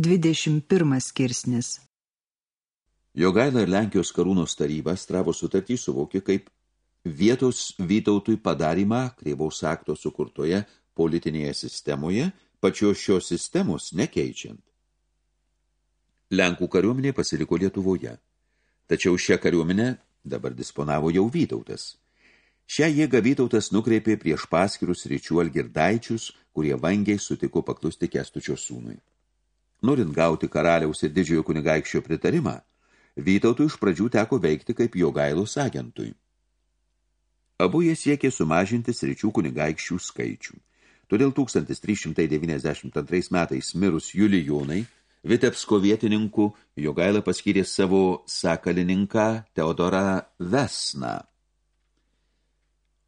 21 skirsnis Jogaila ir Lenkijos karūnos taryba Stravo sutartį suvokė kaip vietos Vytautui padarimą Krėvaus akto sukurtoje politinėje sistemoje, pačios šios sistemos nekeičiant. Lenkų kariuomenė pasiliko Lietuvoje. Tačiau šią kariuomenę dabar disponavo jau Vytautas. Šią jėgą Vytautas nukreipė prieš paskirus ryčių algirdaičius, kurie vangiai sutiko paklusti Kestučio sūnui. Norint gauti karaliaus ir didžiojo kunigaikščio pritarimą, Vytautui iš pradžių teko veikti kaip Jogailos agentui. Abu jie siekė sumažinti sričių kunigaikščių skaičių. Todėl 1392 metais mirus Julijonai, Vitebsko vietininku, Jogaila paskyrė savo sakalininką Teodorą Vesną.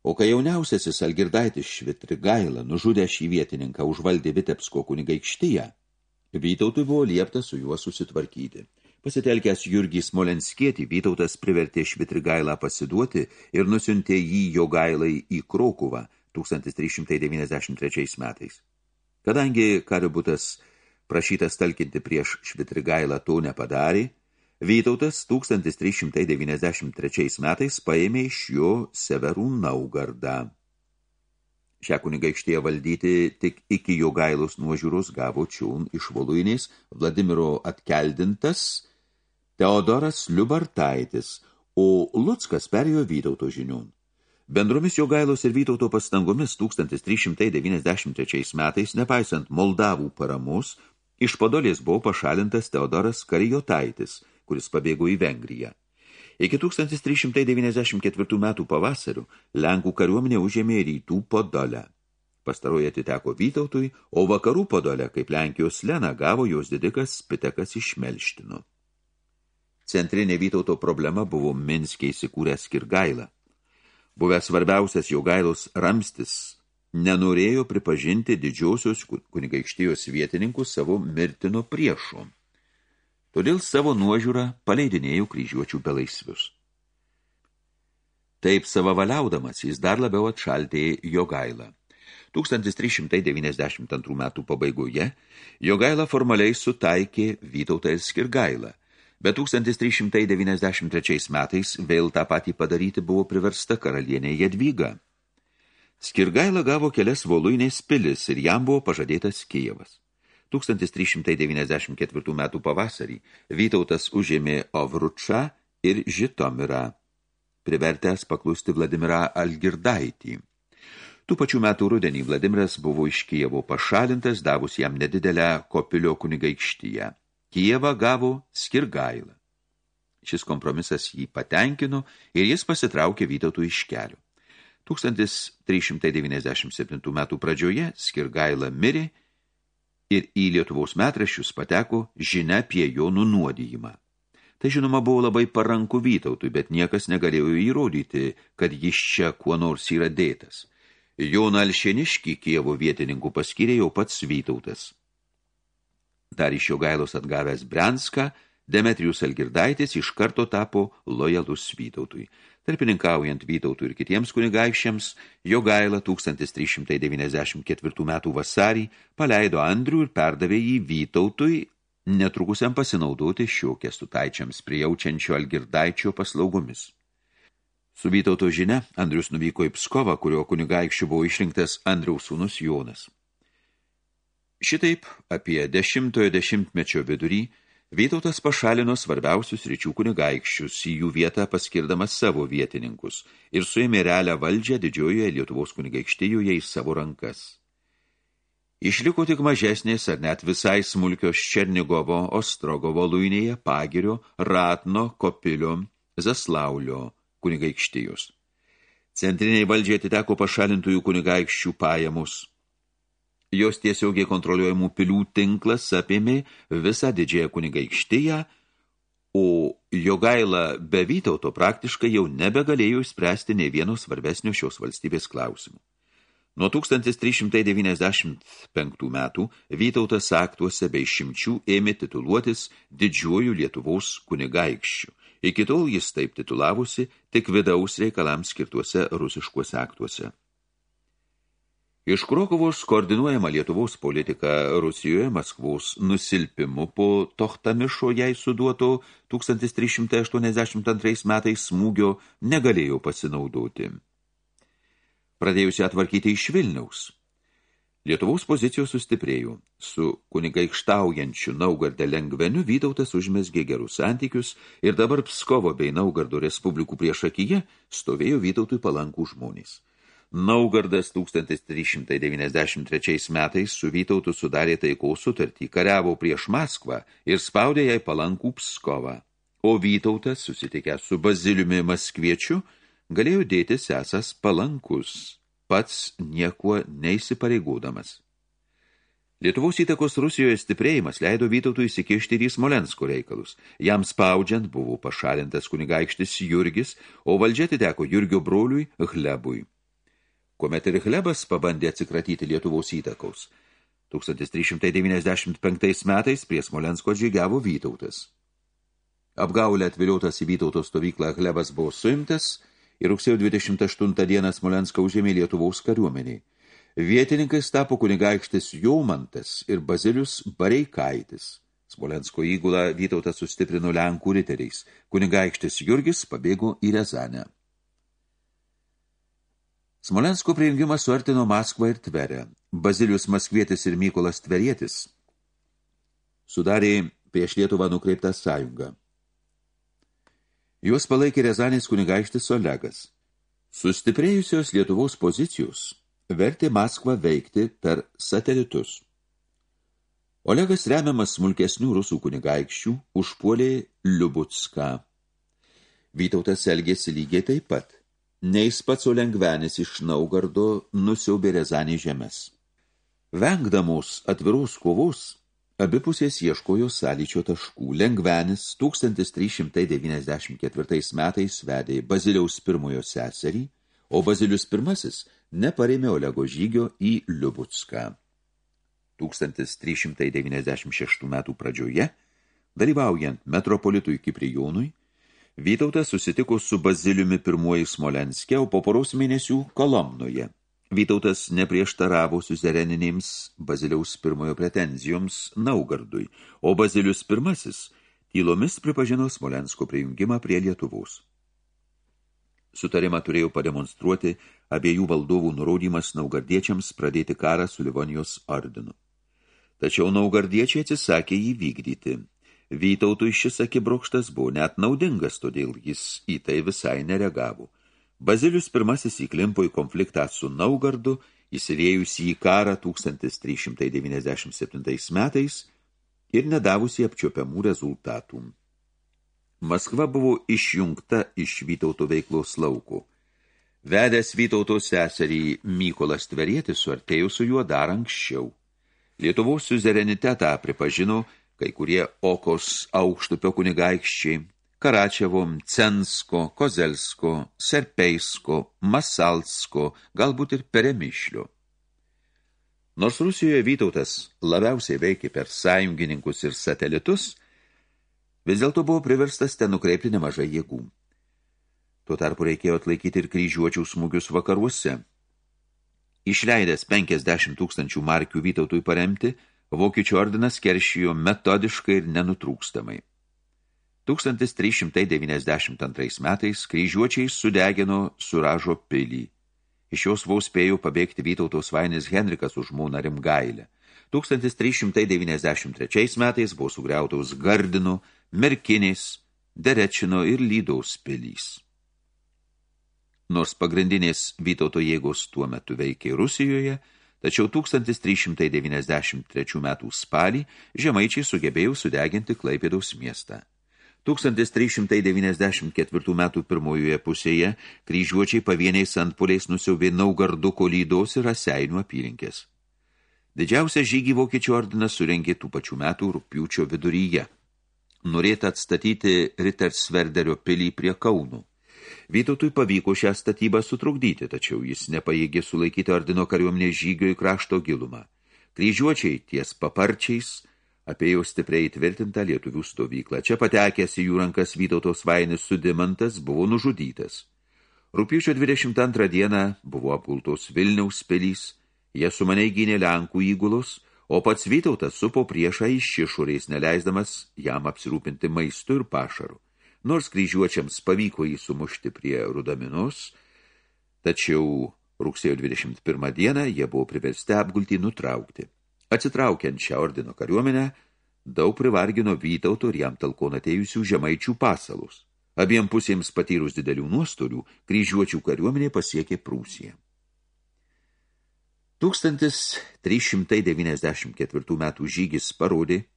O kai jauniausiasis Algirdaitis Švitrigaila nužudė šį vietininką užvaldė Vitebsko kunigaikštyje, Vytautui buvo liepta su juo susitvarkyti. Pasitelkęs Jurgį Smolenskietį, Vytautas privertė Švitrigailą pasiduoti ir nusiuntė jį Jogailai į Krokuvą 1393 metais. Kadangi Kaributas prašytas talkinti prieš Švitrigailą to nepadarė, Vytautas 1393 metais paėmė iš jo Severų Naugardą. Šią kunigaikštėje valdyti tik iki Jogailos nuožiūros gavo čiūn iš Voluinės Vladimiro atkeldintas Teodoras Liubartaitis, o Luckas perėjo Vytauto žiniun. Bendromis Jogailos ir Vytauto pastangomis 1393 metais, nepaisant Moldavų paramos, iš Podolės buvo pašalintas Teodoras Karijotaitis, kuris pabėgo į Vengriją. Iki 1394 metų pavasarių Lenkų kariuomenė užėmė rytų Podolę. Pastaroje atiteko Vytautui, o vakarų Podolę, kaip Lenkijos Lena, gavo jos didikas Pitekas iš Melštino. Centrinė Vytauto problema buvo Minskiai įsikūręs Kirgaila. Buvęs svarbiausias Jogailos ramstis nenorėjo pripažinti didžiosios kunigaikštijos vietininkų savo mirtino priešų. Todėl savo nuožiūrą paleidinėjo kryžiuočių belaisvius. Taip savavaliaudamas jis dar labiau atšaltė Jogailą. 1392 metų pabaigoje Jogaila formaliai sutaikė Vytautą ir Skirgailą, bet 1393 metais vėl tą patį padaryti buvo priversta karalienė Jadvyga. Skirgaila gavo kelias voluinės pilis ir jam buvo pažadėtas Kijevas. 1394 metų pavasarį Vytautas užėmė Ovručą ir Žitomirą, privertęs paklusti Vladimirą Algirdaitį. Tų pačių metų rudenį Vladimiras buvo iš Kijevo pašalintas, davus jam nedidelę Kopilio kunigaikštyje. Kijevą gavo Skirgailą. Šis kompromisas jį patenkino ir jis pasitraukė Vytautų iš kelių. 1397 metų pradžioje Skirgaila mirė ir į Lietuvos metraščius pateko žinia apie jo nunuodijimą. Tai žinoma buvo labai paranku Vytautui, bet niekas negalėjo įrodyti, kad jis čia kuo nors yra dėtas. Joną Alšeniškį Kievo vietininkų paskyrė jau pats Vytautas. Dar iš jo gailos atgavęs Brenską, Demetrijus Algirdaitis iš karto tapo lojalus Vytautui. Tarpininkaujant Vytautui ir kitiems kunigaikščiams, jo gaila 1394 metų vasarį paleido Andrių ir perdavė jį Vytautui, netrukusiam pasinaudoti šio kestutaičiams prijaučiančio Algirdaičio paslaugomis. Su Vytauto žinia Andrius nuvyko į Pskovą, kurio kunigaikščių buvo išrinktas Andriaus sūnus Jonas. Šitaip apie dešimtojo dešimtmečio vidurį Vytautas pašalino svarbiausius ryčių kunigaikščius į jų vietą paskirdamas savo vietininkus ir suėmė realią valdžią didžiojoje Lietuvos kunigaikštijoje į savo rankas. Išliko tik mažesnės ar net visai smulkios Černigovo, Ostrogovo, Luinėje, Pagirio, Ratno, Kopilio, Zaslaulio kunigaikštijos. Centriniai valdžiai atiteko pašalintųjų kunigaikščių pajamus – Jos tiesiogiai kontroliuojamų pilių tinklas apėmė visą didžiąją kunigaikštiją, o Jogaila be Vytauto praktiškai jau nebegalėjo spręsti nei vieno svarbesnio šios valstybės klausimų. Nuo 1395 metų Vytautas aktuose bei šimčių ėmė tituluotis didžiuoju Lietuvos kunigaikščiu. Iki tol jis taip titulavusi tik vidaus reikalams skirtuose rusiškuose aktuose. Iš Krokovos koordinuojama Lietuvos politika Rusijoje Maskvos nusilpimu po Tohtamišo jai suduoto 1382 metais smūgio negalėjo pasinaudoti. Pradėjusi atvarkyti iš Vilniaus. Lietuvos pozicijos sustiprėjo. Su kunigaikštaujančiu Naugarde lengveniu Vytautas užmesgė gerus santykius ir dabar Pskovo bei Naugardo respublikų priešakyje stovėjo Vytautui palankų žmonės. Naugardas 1393 metais su Vytautu sudarė taikaus sutartį, kariavo prieš Maskvą ir spaudė jai palankų Pskovą. O Vytautas, susitikęs su Baziliumi Maskviečiu, galėjo dėtis esas palankus, pats niekuo neįsipareigodamas. Lietuvos įtakos Rusijoje stiprėjimas leido Vytautui įsikišti ir į Smolensko reikalus. Jam spaudžiant buvo pašalintas kunigaikštis Jurgis, o valdžia atiteko Jurgio broliui Hlebui kuomet ir Hlebas pabandė atsikratyti Lietuvos įtakaus. 1395 metais prie Smolensko žygiavo Vytautas. Apgaulę atviliotas į Vytauto stovyklą Hlebas buvo suimtas ir rugsėjo 28 dieną Smolenską užėmė Lietuvos kariuomeniai. Vietininkais tapo kunigaikštis Jaumantas ir Bazilius Bareikaitis. Smolensko įgulą Vytautas sustiprino Lenkų riteriais. Kunigaikštis Jurgis pabėgo į Rezanę. Smolensko prijungimas suartino Maskvą ir Tverę. Bazilius Maskvietis ir Mykolas Tverietis sudarė prieš Lietuvą nukreiptą sąjungą. Juos palaikė Rezanės kunigaištis Olegas. Sustiprėjusios Lietuvos pozicijos vertė Maskvą veikti per satelitus. Olegas remiamas smulkesnių rusų kunigaikščių užpuolė Liubutską. Vytautas elgėsi lygiai taip pat – Neis pats lengvenis iš Naugardo nusiaubė Rezanį žemės. Vengdamos atviros kovos, abipusės ieškojo sąlyčio taškų. Lengvenis 1394 metais vedė Baziliaus pirmojo seserį, o Bazilius pirmasis neparėmė Olego žygio į Liubutską. 1396 metų pradžioje, dalyvaujant metropolitui Kiprijonui, Vytautas susitiko su Baziliumi pirmuoju Smolenske, o po poros mėnesių Kolomnoje. Vytautas neprieštaravo suzereninėms Baziliaus pirmojo pretenzijoms Naugardui, o Bazilius pirmasis tylomis pripažino Smolensko prijungimą prie Lietuvos. Sutarimą turėjo pademonstruoti abiejų valdovų nurodymas naugardiečiams pradėti karą su Livonijos ordinu. Tačiau naugardiečiai atsisakė jį vykdyti – Vytautui šis akibrokštas buvo net naudingas, todėl jis į tai visai neregavo. Bazilius pirmasis įklimpo į konfliktą su Naugardu, įsirėjusi į karą 1397 metais ir nedavusi apčiopiamų rezultatų. Maskva buvo išjungta iš Vytauto veiklos laukų. Vedęs Vytauto seserį Mykolas Tverietis suartėjo su juo dar anksčiau. Lietuvos suzerenitetą pripažino kai kurie Okos aukštupio kunigaikščiai, Karačiavom, Censko, Kozelsko, Serpeisko, Masalsko, galbūt ir Peremišlio. Nors Rusijoje Vytautas labiausiai veikė per sąjungininkus ir satelitus, vis dėlto buvo priverstas ten nukreipti nemažai jėgų. Tuo tarpu reikėjo atlaikyti ir kryžiuočių smūgius vakaruose. Išleidęs 50 tūkstančių markių Vytautui paremti – Vokiečių ordinas keršijo metodiškai ir nenutrūkstamai. 1392 metais kryžiuočiai sudegino Suražo pilį. Iš jos vau spėjo pabėgti Vytautos vainis Henrikas už mūną Rimgailę. 1393 metais buvo sugriautos Gardino, Merkinės, Derečino ir Lydaus pilys. Nors pagrindinės Vytauto jėgos tuo metu veikė Rusijoje, Tačiau 1393 metų spalį žemaičiai sugebėjo sudeginti Klaipėdaus miestą. 1394 metų pirmojoje pusėje kryžiuočiai pavieniais antpoliais nusiaubė Naugarduko lydos ir Raseinių apylinkės. Didžiausią žygį vokiečių ordinas surengė tų pačių metų rūpiučio viduryje. Norėta atstatyti Rittersverderio pilį prie Kaunų. Vytautui pavyko šią statybą sutrukdyti, tačiau jis nepajėgė sulaikyti ordino kariuomenės žygio į krašto gilumą. Kryžiuočiai ties paparčiais apėjo stipriai įtvirtintą lietuvių stovyklą. Čia patekęs į jų rankas Vytautos vainis sudimantas buvo nužudytas. Rūpiučio 22 dieną buvo apgultos Vilniaus pelys, Jie sumaniai gynė Lenkų įgulus, o pats Vytautas supo priešą iš išorės, neleisdamas jam apsirūpinti maistu ir pašaru. Nors kryžiuočiams pavyko jį sumušti prie Rudaminus, tačiau rugsėjo 21 dieną jie buvo priversti apgultį nutraukti. Atsitraukiant šią ordino kariuomenę, daug privargino Vytauto ir jam talkon atėjusių žemaičių pasalus. Abiem pusėms patyrus didelių nuostolių, kryžiuočių kariuomenė pasiekė Prūsiją. 1394 metų žygis parodė,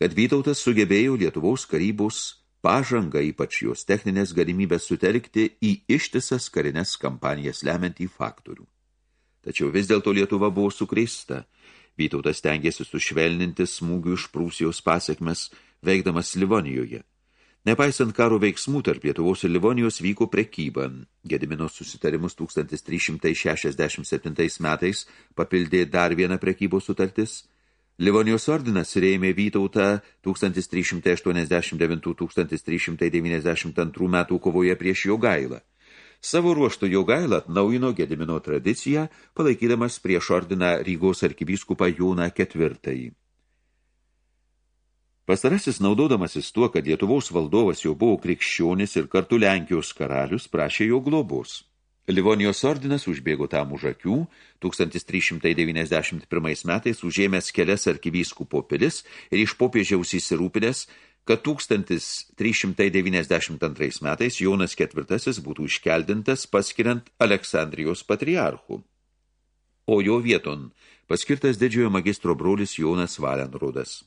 kad Vytautas sugebėjo Lietuvos karybos pažangą, ypač jos techninės galimybės sutelkti į ištisas karinės kampanijas lemiantį faktorių. Tačiau vis dėlto Lietuva buvo sukreista. Vytautas tengėsi sušvelninti smūgių iš Prūsijos pasiekmes, veikdamas Livonijoje – Nepaisant karo veiksmų tarp Lietuvos ir Livonijos vyko prekyba. Gedimino susitarimus 1367 metais papildė dar vieną prekybos sutartis. Livonijos ordinas rėmė Vytautą 1389-1392 metų kovoje prieš Jogailą. Savo ruoštų Jogailą atnaujino Gedimino tradiciją, palaikydamas prieš ordiną Rygos arkivyskupą Jūną ketvirtąjį. Pastarasis naudodamasis tuo, kad Lietuvos valdovas jau buvo krikščionis ir kartu Lenkijos karalius, prašė jo globos. Livonijos ordinas užbėgo tam už akių, 1391 metais užėmęs kelias arkivyskupo pilis ir iš popiežiaus įsirūpinęs, kad 1392 metais Jonas IV būtų iškeldintas paskiriant Aleksandrijos patriarchų. O jo vieton paskirtas didžiojo magistro brolis Jonas Valenrodas.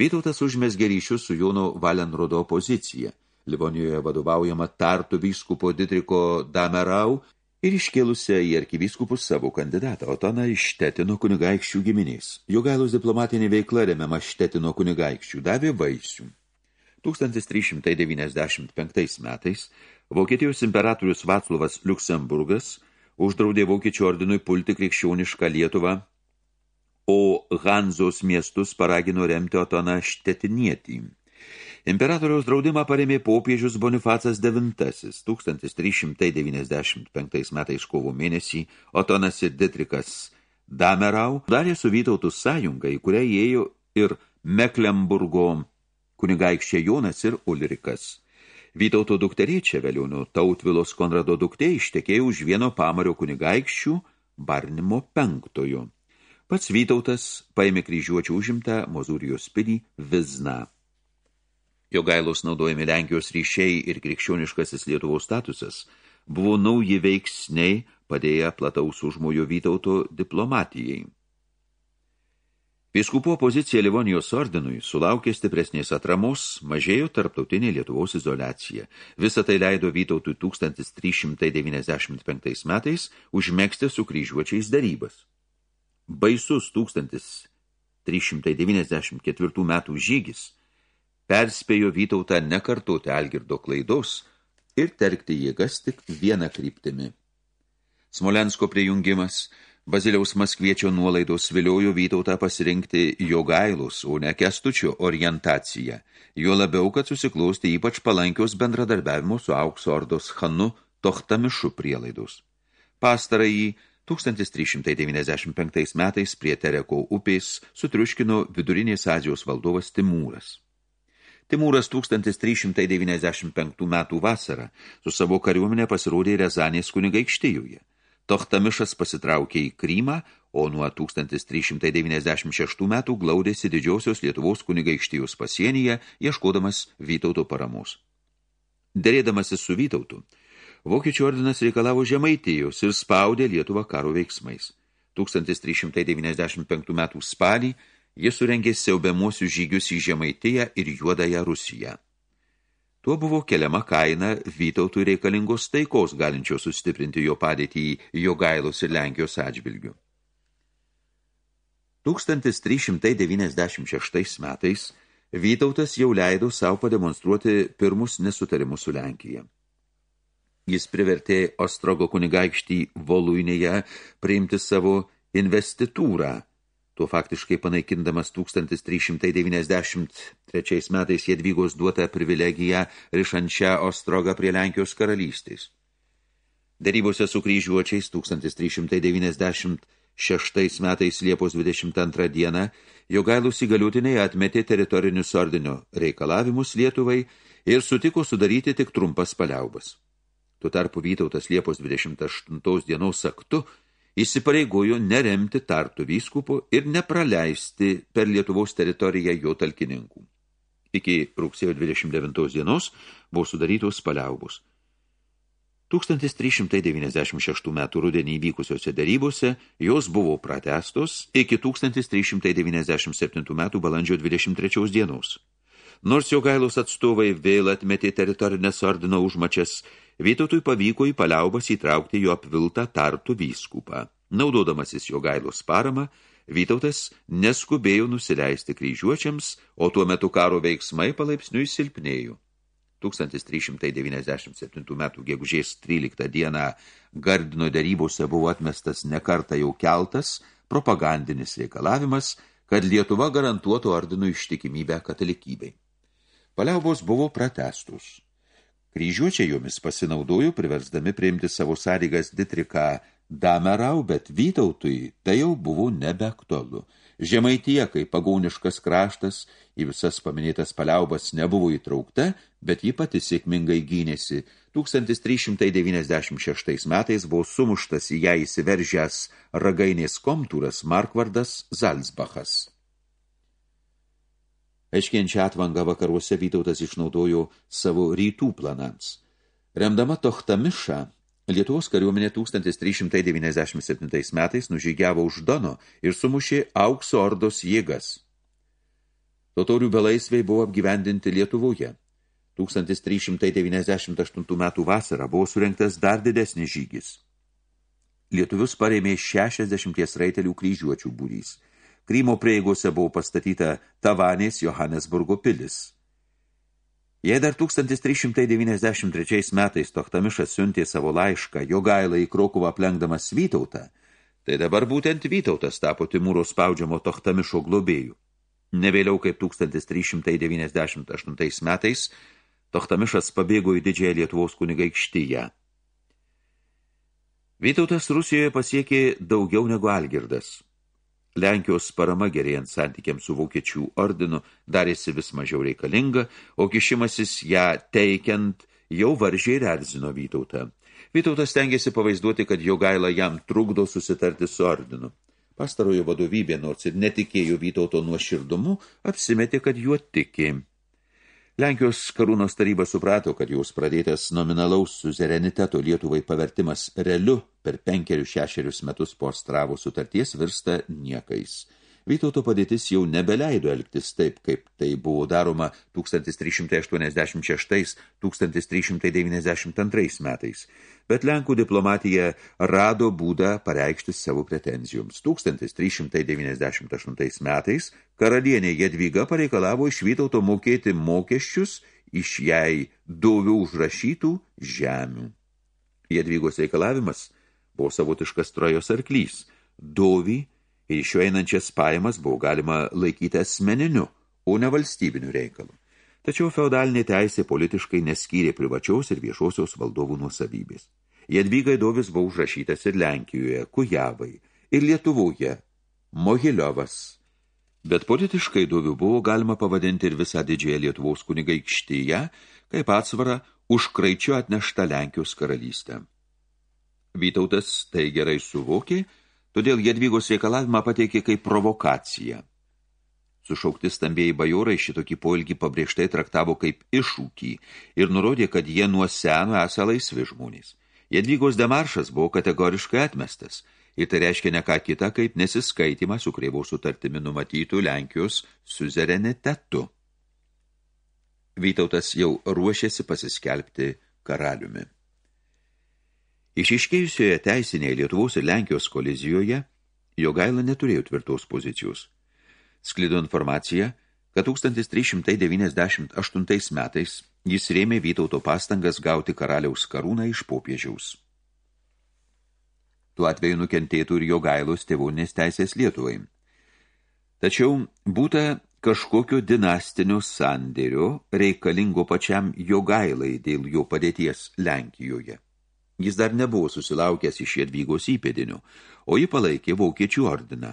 Vytautas užmesgė ryšius su Jono Valenrodo opozicija, Livonijoje vadovaujama Tartu vyskupo Ditriko Damerau ir iškėlusią į arkivyskupus savo kandidatą, Otoną iš Štetino kunigaikščių giminės. Jogailos diplomatinė veikla remiama Štetino kunigaikščių davė vaisių. 1395 metais Vokietijos imperatorius Vaclovas Liuksemburgas uždraudė Vokiečių ordinui pulti krikščionišką Lietuvą o Hanzos miestus paragino remti Otoną Štetinietį. Imperatoriaus draudimą paremė popiežius Bonifacas IX. 1395 metais kovo mėnesį Otonas ir Ditrikas Damerau darė su Vytautų sąjungą, į kurią įėjo ir Meklemburgo kunigaikščiai Jonas ir Ulrikas. Vytauto dukteriečia vėliau Tautvilos Konrado duktė ištekėjo už vieno pamario kunigaikščių Barnimo penktojo. Pats Vytautas paėmė kryžiuočių užimtą Mozūrijos pilį Vizną. Jogailos naudojami Lenkijos ryšiai ir krikščioniškasis Lietuvos statusas buvo nauji veiksniai padėję plataus užmojo Vytauto diplomatijai. Piskupo pozicija Livonijos ordinui sulaukė stipresnės atramos, mažėjo tarptautinė Lietuvos izolacija. Visą tai leido Vytautui 1395 metais užmėgsti su kryžiuočiais darybas. Baisus 1394 metų žygis perspėjo Vytautą nekartoti Algirdo klaidos ir terkti jėgas tik vieną kryptimi. Smolensko prijungimas, Baziliaus Maskviečio nuolaidos viliojo Vytautą pasirinkti Jogailus, o ne Kestučio orientaciją, jo labiau, kad susiklosti ypač palankios bendradarbiavimo su aukso ordos Hanu Tohtamišu prielaidos. Pastarąjį 1395 metais prie Tereko upės sutriuškino vidurinės Azijos valdovas Timūras. Timūras 1395 metų vasarą su savo kariuomenė pasirodė Rezanės kunigaikštijoje. Tohtamišas pasitraukė į Krymą, o nuo 1396 metų glaudėsi didžiosios Lietuvos kunigaikštijos pasienyje, ieškodamas Vytauto paramos. Dėrėdamasis su Vytautu, Vokiečių ordinas reikalavo žemaitijos ir spaudė Lietuvą karo veiksmais. 1395 metų spalį jis surengė siaubiamuosius žygius į Žemaitiją ir Juodąją Rusiją. Tuo buvo keliama kaina Vytautui reikalingos taikos, galinčios sustiprinti jo padėtį į Jogailos ir Lenkijos atžvilgių. 1396 metais Vytautas jau leido savo pademonstruoti pirmus nesutarimus su Lenkija. Jis privertė Ostrogo kunigaikštį Voluinėje priimti savo investitūrą, tuo faktiškai panaikindamas 1393 metais Jedvygos duotą privilegiją rišančią Ostrogą prie Lenkijos karalystės. Darybose su kryžiuočiais 1396 šeštais metais Liepos 22 dieną Jogailus įgaliutiniai atmetė teritorinius ordinio reikalavimus Lietuvai ir sutiko sudaryti tik trumpas paliaubas. Tuo tarpu Vytautas Liepos 28 dienos aktu įsipareigojo neremti tartų vyskupų ir nepraleisti per Lietuvos teritoriją jo talkininkų. Iki rugsėjo 29 dienos buvo sudarytos paliaubos. 1396 metų rudenį įvykusiose darybose jos buvo pratestos iki 1397 metų balandžio 23 dienos. Nors jo gailos atstovai vėl atmetė teritorinės ordino užmačias, Vytautui pavyko į paliaubas įtraukti jo apviltą tartų vyskupą. Naudodamasis jo gailos paramą, Vytautas neskubėjo nusileisti kryžiuočiams, o tuo metu karo veiksmai palaipsniui silpnėjo. 1397 metų gegužės 13 dieną Gardino darybose buvo atmestas nekarta jau keltas propagandinis reikalavimas, kad Lietuva garantuotų ordinų ištikimybę katalikybei. Paliaubos buvo pratestus. Kryžiuočiai jomis pasinaudojo, priversdami priimti savo sąlygas Ditriką Damerau, bet Vytautui tai jau buvo nebeaktualu. Žemaitie, kaip pagauniškas kraštas, į visas paminėtas paliaubas nebuvo įtraukta, bet ji pati sėkmingai gynėsi. 1396 metais buvo sumuštas į ją įsiveržęs ragainės komtūras Markvardas Zalzbachas. Aiškienčią atvangą vakaruose Vytautas išnaudojo savo rytų planams. Remdama Tohtamišą, Lietuvos kariuomenė 1397 metais nužygiavo už Dono ir sumušė aukso ordos jėgas. Totorių belaisviai buvo apgyvendinti Lietuvoje. 1398 metų vasarą buvo surengtas dar didesnis žygis. Lietuvius parėmė 60 raitelių kryžiuočių būrys – Krymo prieigose buvo pastatyta Tavanės Johannesburgo pilis. Jei dar 1393 metais Tohtamišas siuntė savo laišką Jogailą į Krokuvą aplenkdamas Vytautą, tai dabar būtent Vytautas tapo Timūro spaudžiamo Tohtamišo globėjų. Ne vėliau kaip 1398 metais Tohtamišas pabėgo į didžiąją Lietuvos kunigaikštyje. Vytautas Rusijoje pasiekė daugiau negu Algirdas. Lenkijos parama gerėjant santykiams su vokiečių ordinu darėsi vis mažiau reikalinga, o kišimasis ją teikiant jau varžiai erzino Vytautą. Vytautas stengiasi pavaizduoti, kad jo gaila jam trukdo susitarti su ordinu. Pastarojo vadovybė, nors ir netikėjo Vytauto nuoširdumu, apsimetė, kad juo tiki. Lenkijos karūnos taryba suprato, kad jos pradėtas nominalaus suzereniteto Lietuvai pavertimas realiu per penkerius šešerius metus po Stravo sutarties virsta niekais – Vytauto padėtis jau nebeleido elgtis taip, kaip tai buvo daroma 1386-1392 metais, bet Lenkų diplomatija rado būdą pareikšti savo pretenzijoms. 1398 metais karalienė Jadvyga pareikalavo iš Vytauto mokėti mokesčius iš jai daugiau užrašytų žemių. Jadvygos reikalavimas buvo savotiškas trojos arklys. Dovį ir iš jo einančias pajamas buvo galima laikyti asmeniniu, o ne valstybiniu reikalu. Tačiau feudalinė teisė politiškai neskyrė privačiaus ir viešosios valdovų nuosavybės. Jadvygai Dovis buvo užrašytas ir Lenkijoje, Kujavai, ir Lietuvoje, Mohiliovas. Bet politiškai Dovių buvo galima pavadinti ir visą didžiąją Lietuvos kunigaikštyje, kaip atsvara už kraičio atneštą Lenkijos karalystę. Vytautas tai gerai suvokė Todėl Jadvygos reikalavimą pateikė kaip provokaciją. Sušaukti stambėjai bajorai šitokį poilgį pabrėžtai traktavo kaip iššūkį ir nurodė, kad jie nuo seno esą laisvi žmonės. Jadvygos demaršas buvo kategoriškai atmestas ir tai reiškia ne ką kitą kaip nesiskaitimą su Kreivaus sutartimi numatytų Lenkijos suzerenitetu. Vytautas jau ruošėsi pasiskelbti karaliumi. Išiškėjusioje teisinėje Lietuvos ir Lenkijos kolizijoje Jogaila neturėjo tvirtos pozicijos. Sklido informacija, kad 1398 metais jis rėmė Vytauto pastangas gauti karaliaus karūną iš popiežiaus. Tuo atveju nukentėtų ir Jogailos tėvūnės teisės Lietuvai. Tačiau būta kažkokio dinastinio sandėrio reikalingo pačiam Jogailai dėl jo padėties Lenkijoje. Jis dar nebuvo susilaukęs iš Jadvygos įpėdinių, o jį palaikė Vokiečių ordiną.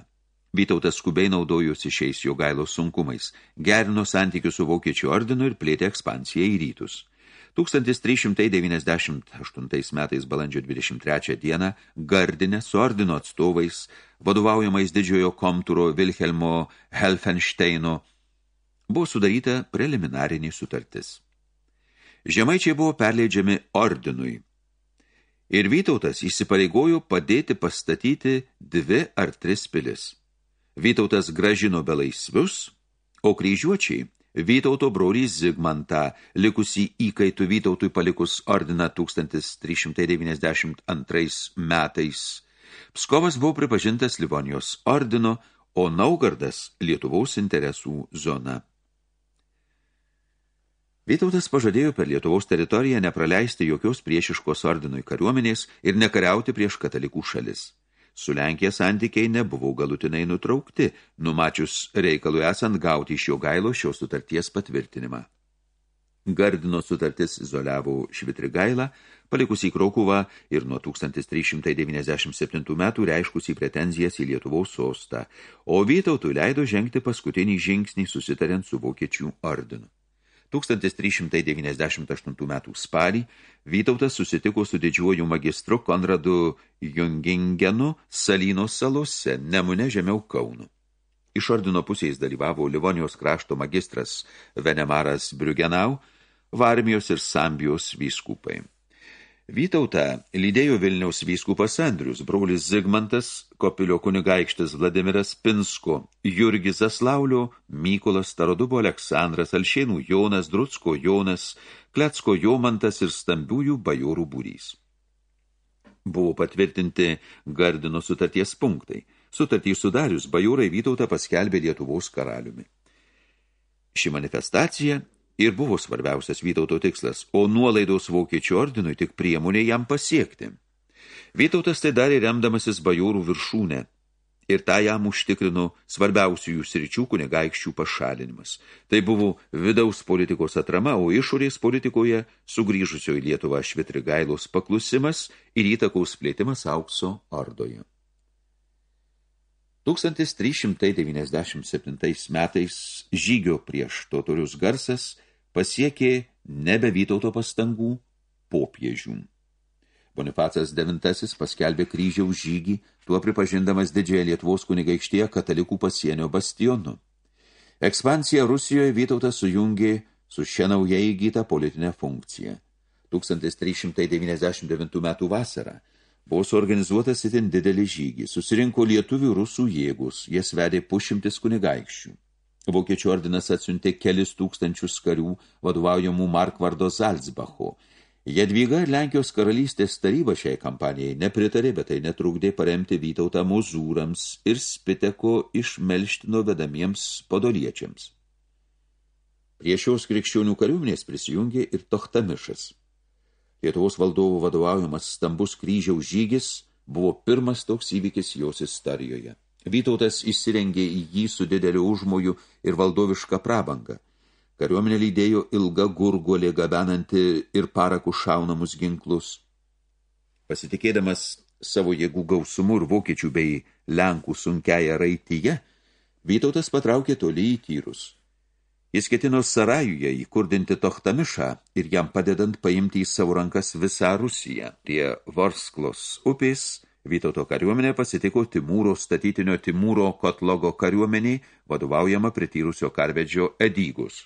Vytautas skubiai naudojosi šiais jo gailos sunkumais, gerino santykius su Vokiečių ordinu ir plėtė ekspansiją į rytus. 1398 metais balandžio 23 dieną Gardinė su ordino atstovais, vadovaujamais didžiojo komturo Vilhelmo Helfensteino, buvo sudaryta preliminarinė sutartis. Žemaičiai buvo perleidžiami ordinui. Ir Vytautas įsipareigojo padėti pastatyti dvi ar tris pilis. Vytautas gražino belaisvius, o kryžiuočiai Vytauto brolį Zigmantą, likusį įkaitų Vytautui palikus ordiną 1392 metais. Pskovas buvo pripažintas Livonijos ordino, o Naugardas Lietuvaus interesų zona. Vytautas pažadėjo per Lietuvos teritoriją nepraleisti jokios priešiškos ordinui kariuomenės ir nekariauti prieš katalikų šalis. Su Lenkija santykiai nebuvo galutinai nutraukti, numačius reikalui esant gauti iš jo gailo šios sutarties patvirtinimą. Gardino sutartis izoliavo Švitrigailą, palikus į Krokuvą ir nuo 1397 metų reiškus į pretenzijas į Lietuvos sostą, o Vytautui leido žengti paskutinį žingsnį susitariant su Vokiečių ordinu. 1398 metų spalį Vytautas susitiko su didžiuoju magistru Konradu Jungingenu Salyno salose, Nemune žemiau Kaunų. Iš ordino pusės dalyvavo Livonijos krašto magistras Venemaras Briugenau, Varmijos ir Sambijos vyskupai. Vytautą lydėjo Vilniaus vyskupas Andrius, brolis Zigmantas, Kopilio kunigaikštis Vladimiras Pinsko, Jurgis Zaslaulio, Mykolas Starodubo Aleksandras, Alšėnų Jonas, Drutsko Jonas, Klecko Jomantas ir stambiųjų bajorų būrys. Buvo patvirtinti Gardino sutarties punktai. Sutartį sudarius bajorai Vytautą paskelbė Lietuvos karaliumi. Ši manifestacija ir buvo svarbiausias Vytauto tikslas, o nuolaidos vokiečių ordinui tik priemonė jam pasiekti. Vytautas tai darė remdamasis bajorų viršūnę ir tą jam užtikrino svarbiausių jų sričių kunigaikščių pašalinimas. Tai buvo vidaus politikos atrama, o išorės politikoje sugrįžusio į Lietuvą švitrigailos paklusimas ir įtakaus plėtimas aukso ordoje. 1397 metais žygio prieš totorius garsas – pasiekė nebe Vytauto pastangų popiežių. Bonifacas IX paskelbė kryžiaus žygį, tuo pripažindamas didžiąją Lietuvos kunigaikštėje katalikų pasienio bastionu. Ekspansija Rusijoje Vytautas sujungė su šia nauja įgyta politinė funkcija. 1399 metų vasarą buvo suorganizuotas itin didelis žygis, susirinko lietuvių rusų jėgus, jas vedė pušimtis kunigaikščių. Vokiečių ordinas atsiuntė kelis tūkstančius karių vadovaujamų Markvardo Zalzbacho. Jadvyga ir Lenkijos karalystės taryba šiai kampanijai nepritarė, bet tai netrukdė paremti Vytautą mozūrams ir Spiteko iš Melštino vedamiems podoliečiams. Prie šios krikščionių kariuomenės prisijungė ir Tohtamišas. Lietuvos valdovų vadovaujamas stambus kryžiaus žygis buvo pirmas toks įvykis jos istorijoje. Vytautas įsirengė į jį su dideliu užmoju ir valdovišką prabangą. Kariuomenė lydėjo ilga gurguolė gabenanti ir parakų šaunamus ginklus. Pasitikėdamas savo jėgų gausumu ir vokiečių bei lenkų sunkiaja raityje, Vytautas patraukė toli į tyrus. Jis ketino Sarajuje įkurdinti Tohtamišą ir jam padedant paimti į savo rankas visą Rusiją. Prie Vorsklos upės Vytauto kariuomenė pasitiko Timūro statytinio Timūro Kotlogo kariuomeniai, vadovaujama prityrusio karvedžio Edygus.